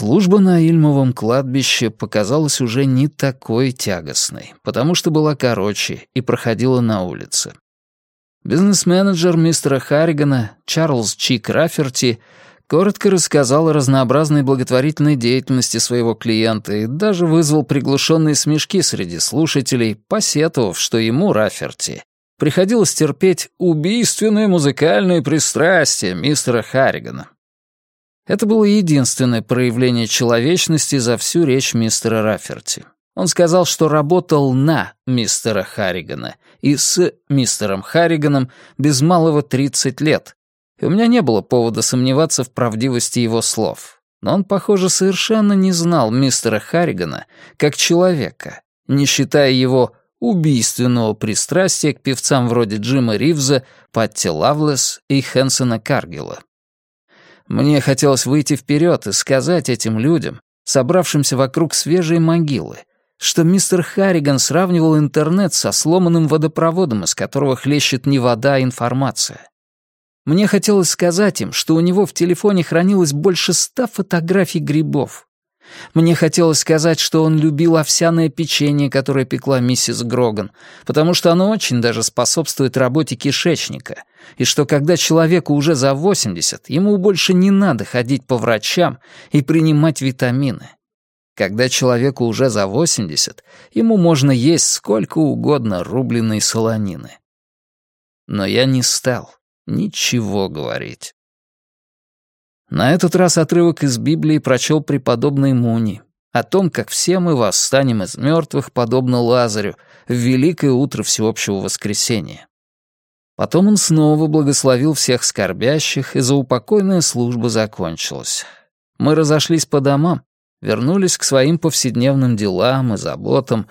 Служба на Ильмовом кладбище показалась уже не такой тягостной, потому что была короче и проходила на улице. Бизнес-менеджер мистера Харригана, Чарльз Чик Раферти, коротко рассказал о разнообразной благотворительной деятельности своего клиента и даже вызвал приглушенные смешки среди слушателей, посетовав, что ему, Раферти, приходилось терпеть убийственное музыкальное пристрастие мистера Харригана. Это было единственное проявление человечности за всю речь мистера Раферти. Он сказал, что работал на мистера Харригана и с мистером Харриганом без малого 30 лет, и у меня не было повода сомневаться в правдивости его слов. Но он, похоже, совершенно не знал мистера Харригана как человека, не считая его убийственного пристрастия к певцам вроде Джима Ривза, Патти Лавлес и Хэнсона Каргила. Мне хотелось выйти вперед и сказать этим людям, собравшимся вокруг свежей могилы, что мистер Харриган сравнивал интернет со сломанным водопроводом, из которого хлещет не вода, а информация. Мне хотелось сказать им, что у него в телефоне хранилось больше ста фотографий грибов, мне хотелось сказать, что он любил овсяное печенье, которое пекла миссис Гроган, потому что оно очень даже способствует работе кишечника, и что когда человеку уже за 80, ему больше не надо ходить по врачам и принимать витамины. Когда человеку уже за 80, ему можно есть сколько угодно рубленой солонины. Но я не стал ничего говорить. На этот раз отрывок из Библии прочел преподобный Муни о том, как все мы восстанем из мертвых, подобно Лазарю, в великое утро всеобщего воскресения. Потом он снова благословил всех скорбящих, и заупокойная служба закончилась. Мы разошлись по домам, вернулись к своим повседневным делам и заботам,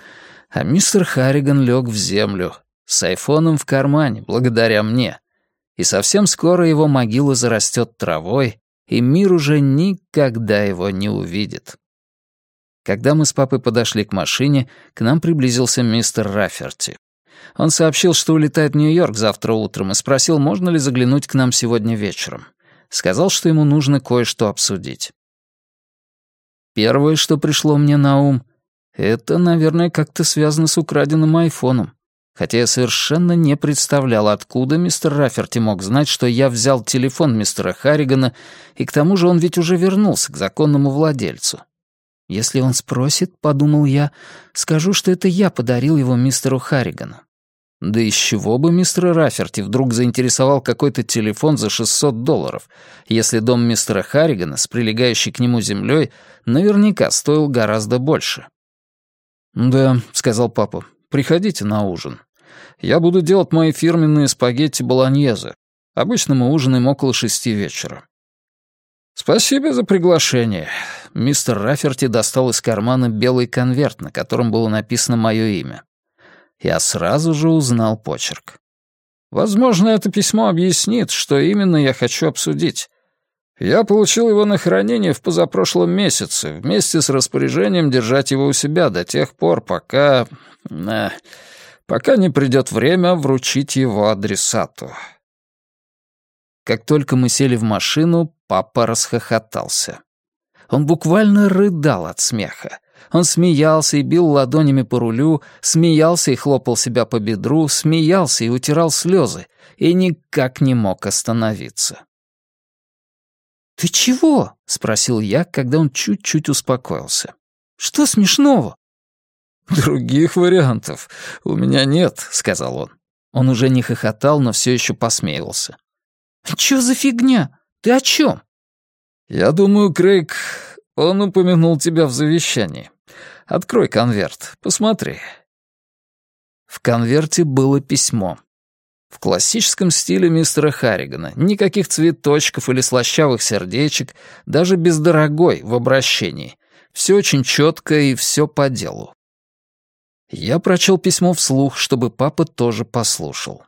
а мистер Харриган лег в землю, с айфоном в кармане, благодаря мне. И совсем скоро его могила зарастет травой, и мир уже никогда его не увидит. Когда мы с папой подошли к машине, к нам приблизился мистер Раферти. Он сообщил, что улетает в Нью-Йорк завтра утром и спросил, можно ли заглянуть к нам сегодня вечером. Сказал, что ему нужно кое-что обсудить. Первое, что пришло мне на ум, это, наверное, как-то связано с украденным айфоном хотя я совершенно не представлял, откуда мистер Раферти мог знать, что я взял телефон мистера Харригана, и к тому же он ведь уже вернулся к законному владельцу. Если он спросит, — подумал я, — скажу, что это я подарил его мистеру Харригану. Да из чего бы мистер Раферти вдруг заинтересовал какой-то телефон за 600 долларов, если дом мистера Харригана с прилегающей к нему землей наверняка стоил гораздо больше? «Да», — сказал папа, — «приходите на ужин. Я буду делать мои фирменные спагетти болоньезе. Обычно мы ужинаем около шести вечера. «Спасибо за приглашение». Мистер Раферти достал из кармана белый конверт, на котором было написано мое имя. Я сразу же узнал почерк. «Возможно, это письмо объяснит, что именно я хочу обсудить. Я получил его на хранение в позапрошлом месяце, вместе с распоряжением держать его у себя до тех пор, пока... Э, пока не придет время вручить его адресату. Как только мы сели в машину, папа расхохотался. Он буквально рыдал от смеха. Он смеялся и бил ладонями по рулю, смеялся и хлопал себя по бедру, смеялся и утирал слезы, и никак не мог остановиться. «Ты чего?» — спросил я, когда он чуть-чуть успокоился. «Что смешного?» «Других вариантов у меня нет», — сказал он. Он уже не хохотал, но все еще посмеивался. «Чё за фигня? Ты о чем? «Я думаю, Крейг, он упомянул тебя в завещании. Открой конверт, посмотри». В конверте было письмо. В классическом стиле мистера Харригана. Никаких цветочков или слащавых сердечек, даже без дорогой в обращении. Все очень четко и все по делу. Я прочел письмо вслух, чтобы папа тоже послушал.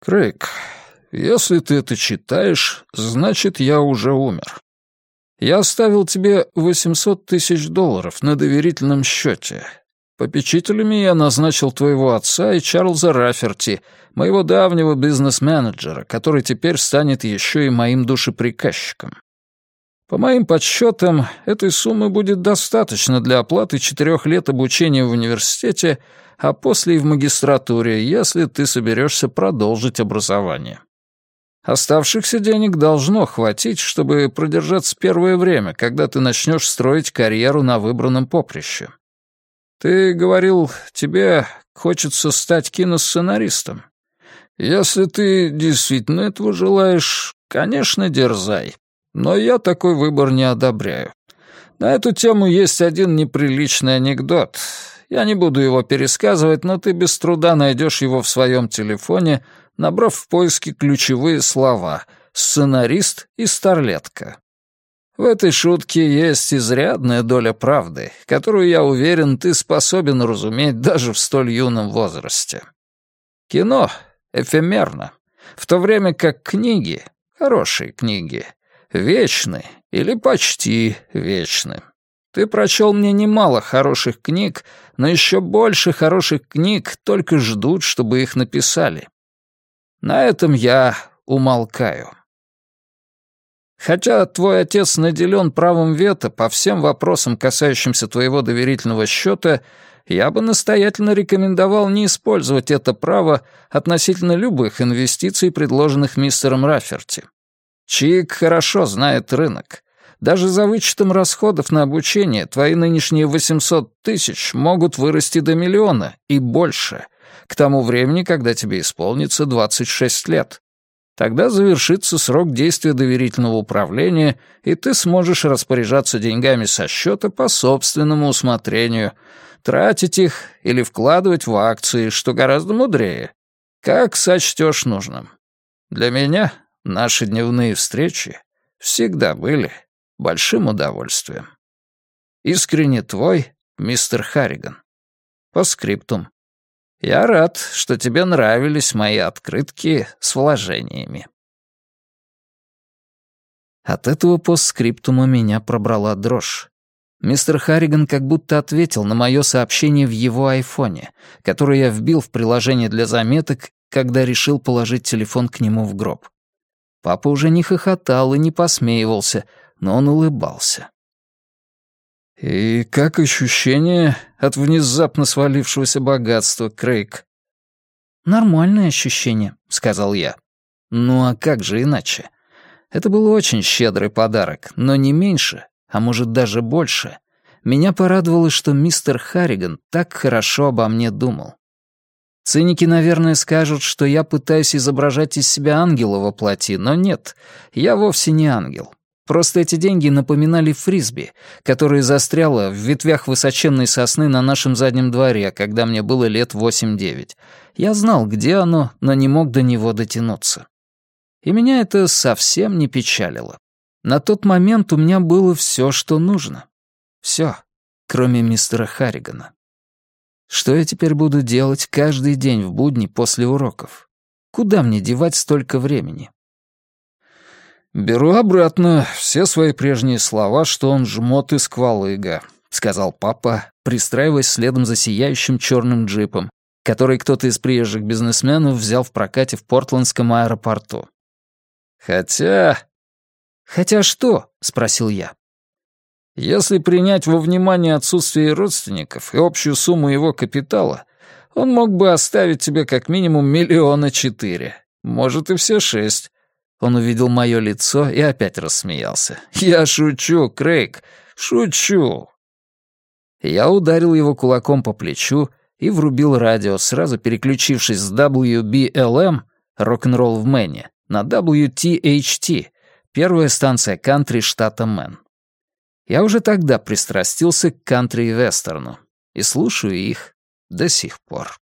«Крейг, если ты это читаешь, значит, я уже умер. Я оставил тебе 800 тысяч долларов на доверительном счете. Попечителями я назначил твоего отца и Чарльза Раферти, моего давнего бизнес-менеджера, который теперь станет еще и моим душеприказчиком. По моим подсчетам, этой суммы будет достаточно для оплаты четырех лет обучения в университете, а после и в магистратуре, если ты соберешься продолжить образование. Оставшихся денег должно хватить, чтобы продержаться первое время, когда ты начнешь строить карьеру на выбранном поприще. Ты говорил, тебе хочется стать киносценаристом. Если ты действительно этого желаешь, конечно, дерзай. Но я такой выбор не одобряю. На эту тему есть один неприличный анекдот. Я не буду его пересказывать, но ты без труда найдешь его в своем телефоне — набрав в поиске ключевые слова «сценарист» и «старлетка». В этой шутке есть изрядная доля правды, которую, я уверен, ты способен разуметь даже в столь юном возрасте. Кино эфемерно, в то время как книги, хорошие книги, вечны или почти вечны. Ты прочел мне немало хороших книг, но еще больше хороших книг только ждут, чтобы их написали. На этом я умолкаю. Хотя твой отец наделен правом вето по всем вопросам, касающимся твоего доверительного счета, я бы настоятельно рекомендовал не использовать это право относительно любых инвестиций, предложенных мистером Рафферти. Чик хорошо знает рынок. Даже за вычетом расходов на обучение твои нынешние 800 тысяч могут вырасти до миллиона и больше, к тому времени, когда тебе исполнится 26 лет. Тогда завершится срок действия доверительного управления, и ты сможешь распоряжаться деньгами со счета по собственному усмотрению, тратить их или вкладывать в акции, что гораздо мудрее. Как сочтешь нужным. Для меня наши дневные встречи всегда были большим удовольствием. Искренне твой, мистер Харриган. По скриптум. Я рад, что тебе нравились мои открытки с вложениями. От этого постскриптума меня пробрала дрожь. Мистер Харриган как будто ответил на мое сообщение в его айфоне, которое я вбил в приложение для заметок, когда решил положить телефон к нему в гроб. Папа уже не хохотал и не посмеивался, но он улыбался. «И как ощущение от внезапно свалившегося богатства, Крейг?» «Нормальное ощущение», — сказал я. «Ну а как же иначе? Это был очень щедрый подарок, но не меньше, а может даже больше. Меня порадовало, что мистер Харриган так хорошо обо мне думал. Циники, наверное, скажут, что я пытаюсь изображать из себя ангела во плоти, но нет, я вовсе не ангел. Просто эти деньги напоминали фрисби, которое застряло в ветвях высоченной сосны на нашем заднем дворе, когда мне было лет восемь-девять. Я знал, где оно, но не мог до него дотянуться. И меня это совсем не печалило. На тот момент у меня было все, что нужно. Все, кроме мистера Харригана. Что я теперь буду делать каждый день в будни после уроков? Куда мне девать столько времени? «Беру обратно все свои прежние слова, что он жмот и сквалыга», — сказал папа, пристраиваясь следом за сияющим черным джипом, который кто-то из приезжих бизнесменов взял в прокате в Портландском аэропорту. «Хотя...» «Хотя что?» — спросил я. «Если принять во внимание отсутствие родственников и общую сумму его капитала, он мог бы оставить тебе как минимум миллиона четыре, может и все шесть, он увидел мое лицо и опять рассмеялся. «Я шучу, Крейг, шучу!» Я ударил его кулаком по плечу и врубил радио, сразу переключившись с WBLM, рок-н-ролл в Мэне, на WTHT, первая станция кантри штата Мэн. Я уже тогда пристрастился к кантри и вестерну и слушаю их до сих пор.